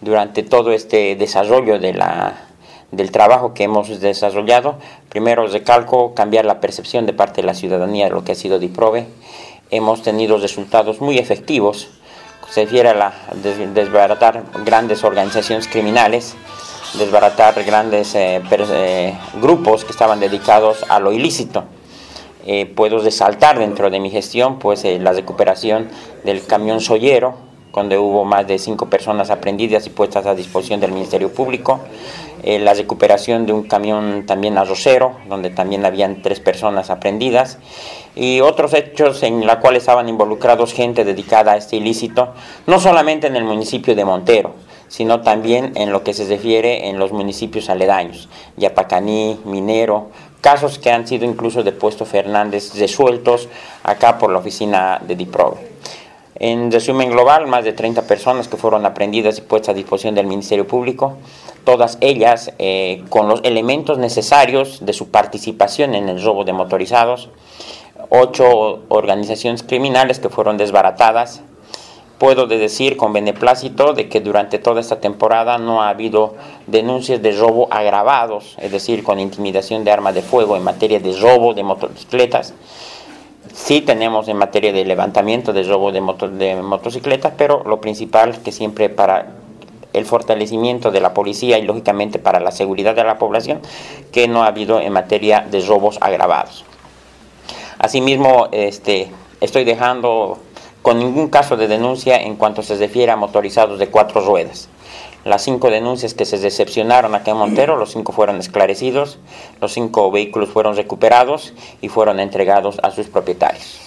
durante todo este desarrollo de la, del trabajo que hemos desarrollado. Primero recalco cambiar la percepción de parte de la ciudadanía de lo que ha sido DIPROVE. Hemos tenido resultados muy efectivos. Se refiere a la, desbaratar grandes organizaciones criminales, desbaratar grandes eh, eh, grupos que estaban dedicados a lo ilícito. Eh, puedo resaltar dentro de mi gestión pues la recuperación del camión soyero, donde hubo más de cinco personas aprendidas y puestas a disposición del Ministerio Público, eh, la recuperación de un camión también arrocero, donde también habían tres personas aprendidas, y otros hechos en los cuales estaban involucrados gente dedicada a este ilícito, no solamente en el municipio de Montero, sino también en lo que se refiere en los municipios aledaños, Yapacaní, Minero, casos que han sido incluso de Puesto Fernández resueltos acá por la oficina de DIPROVE. En resumen global, más de 30 personas que fueron aprendidas y puestas a disposición del Ministerio Público, todas ellas eh, con los elementos necesarios de su participación en el robo de motorizados, ocho organizaciones criminales que fueron desbaratadas. Puedo decir con beneplácito de que durante toda esta temporada no ha habido denuncias de robo agravados, es decir, con intimidación de arma de fuego en materia de robo de motocicletas Sí tenemos en materia de levantamiento de robo de, de motocicletas, pero lo principal que siempre para el fortalecimiento de la policía y lógicamente para la seguridad de la población que no ha habido en materia de robos agravados. Asimismo, este, estoy dejando con ningún caso de denuncia en cuanto se refiere a motorizados de cuatro ruedas. Las cinco denuncias que se decepcionaron acá en Montero, los cinco fueron esclarecidos, los cinco vehículos fueron recuperados y fueron entregados a sus propietarios.